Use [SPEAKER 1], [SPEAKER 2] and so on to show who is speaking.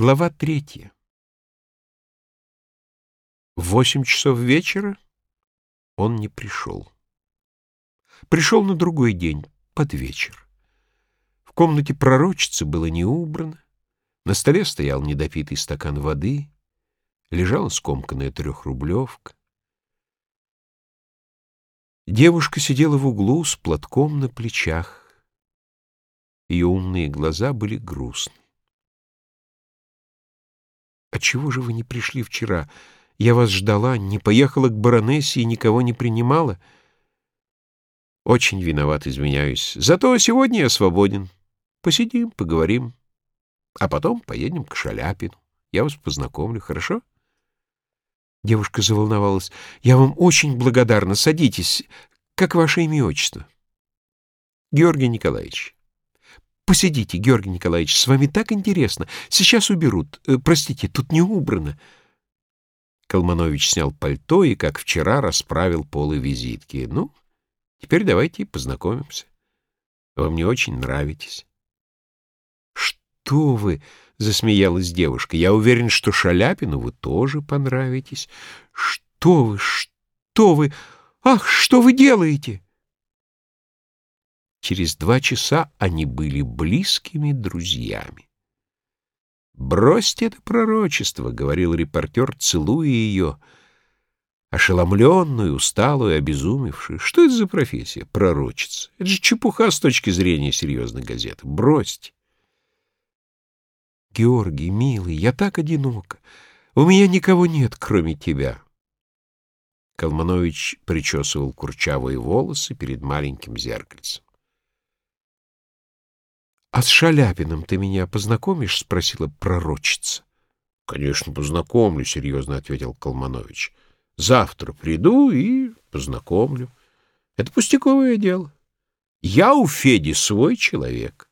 [SPEAKER 1] Глава третья. В восемь часов вечера он не пришел. Пришел на другой день, под вечер. В комнате пророчицы было не убрано, на столе стоял недопитый стакан воды, лежала скомканная трехрублевка. Девушка сидела в углу с платком на плечах. Ее умные глаза были грустны. «Отчего же вы не пришли вчера? Я вас ждала, не поехала к баронессе и никого не принимала?» «Очень виноват, извиняюсь. Зато сегодня я свободен. Посидим, поговорим, а потом поедем к Шаляпину. Я вас познакомлю, хорошо?» Девушка заволновалась. «Я вам очень благодарна. Садитесь. Как ваше имя и отчество?» «Георгий Николаевич». Посидите, Георгий Николаевич, с вами так интересно. Сейчас уберут. Э, простите, тут не убрано. Колманович снял пальто и, как вчера, расправил полы визитки. Ну, теперь давайте познакомимся. Вы мне очень нравитесь. Что вы? — засмеялась девушка. Я уверен, что Шаляпину вы тоже понравитесь. Что вы, что вы? Ах, что вы делаете? Через два часа они были близкими друзьями. «Бросьте это пророчество», — говорил репортер, целуя ее, ошеломленную, усталую, обезумевшую. «Что это за профессия? Пророчица. Это же чепуха с точки зрения серьезной газеты. Бросьте». «Георгий, милый, я так одинока. У меня никого нет, кроме тебя». Калманович причесывал курчавые волосы перед маленьким зеркальцем. — А с Шаляпиным ты меня познакомишь? — спросила пророчица. — Конечно, познакомлю, — серьезно ответил Колманович. — Завтра приду и познакомлю. Это пустяковое дело. Я у Феди свой человек.